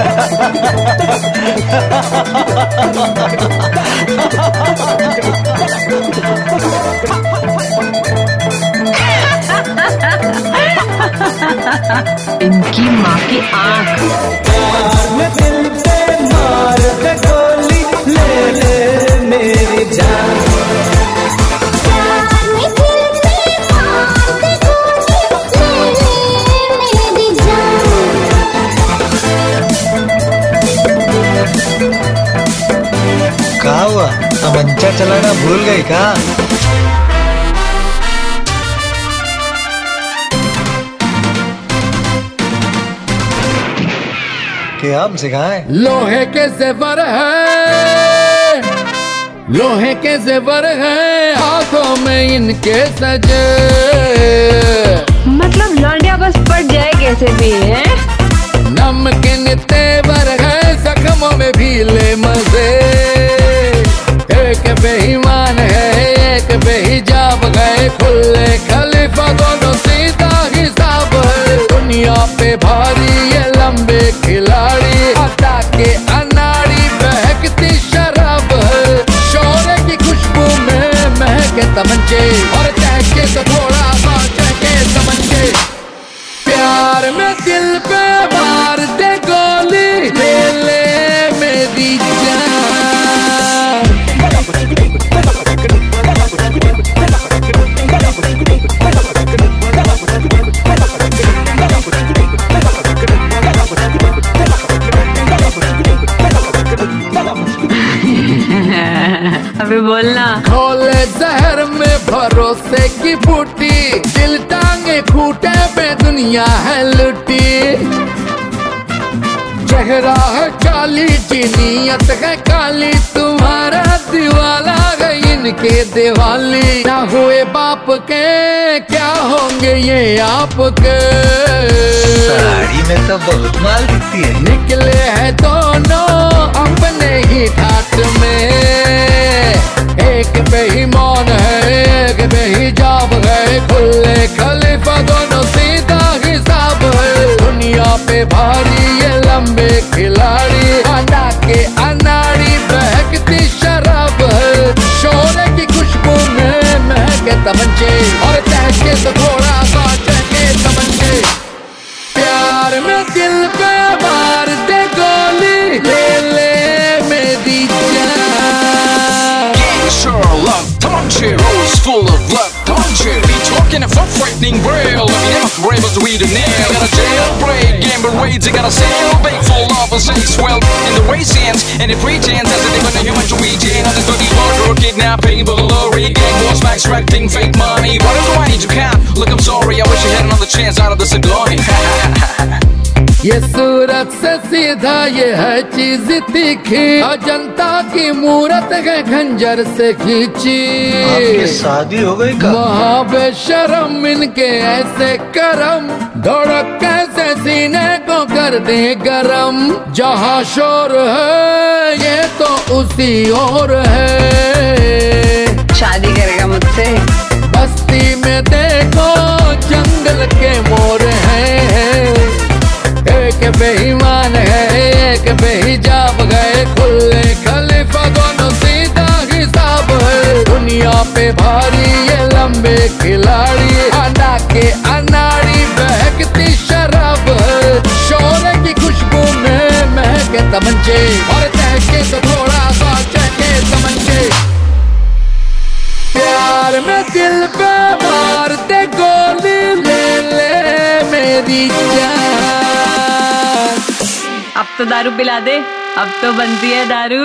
Ha ha ha तमंचा चलाना भूल गई का? कि हम सिखाएँ? लोहे के जेवर है। लोहे के जेवर है हाथों में इनके सजे। मतलब लौंडिया बस पड़ जाए कैसे भी है? नमकीन तेवर है जख्मों में भी ले मज़े। बेईमान है, एक बेहिजाब गए खुले खलीफा दोनों सीधा हिसाब दुनिया पे भारी ये लंबे खिलाड़ी अदा के अनाड़ी बहकती शराब है। शोरे की खुशबू में महके तमंचे, और चहके तो थोड़ा सा चहके तमंचे। प्यार में दिल पे अबे बोलना। खोले जहर में भरोसे की बूटी दिल टांगे खूटे पे दुनिया है लुटी। चेहरा है काली जीनियत है काली तुम्हारा दीवाला है इनके दिवाली। ना हुए बाप के क्या होंगे ये आपके? साड़ी में तो बहुत माल दिखती है। निकले हैं दोनों अपने ही ठाट में। भारी Sherlock, Tamanche rose full of blood. Tamanche, be talking of a frightening braille. Let me never were able to read a nail. Got a jailbreak, gamble raids, I got a sail. Bait full of a sex well in the race hands. And the pretense as a different human to in. On the dirty water, kidnapping, burglary, gang wars, max extracting fake money. What is the way you count? Look, I'm sorry, I wish I had another chance out of this agony. ये सूरत से सीधा ये है चीज़ तीखी। अजंता की मूरत है खंजर से खींची। शादी हो गई का महाबेशरम इनके ऐसे करम। धड़क कैसे सीने को कर दे गरम। जहाँ शोर है ये तो उसी और है। शादी करेगा मुझसे। बस्ती में देखो बेईमान है, एक बेहिजाब गए खुले खलीफा दोनों सीधा हिसाब है। दुनिया पे भारी ये लंबे खिलाड़ी अना के अनाड़ी बहकती शराब है। शोरे की खुशबू में महके तमंचे, और तहके तो थोड़ा सा चहके तमंचे। प्यार में दिल तो दारू पिला दे। अब तो बनती है दारू।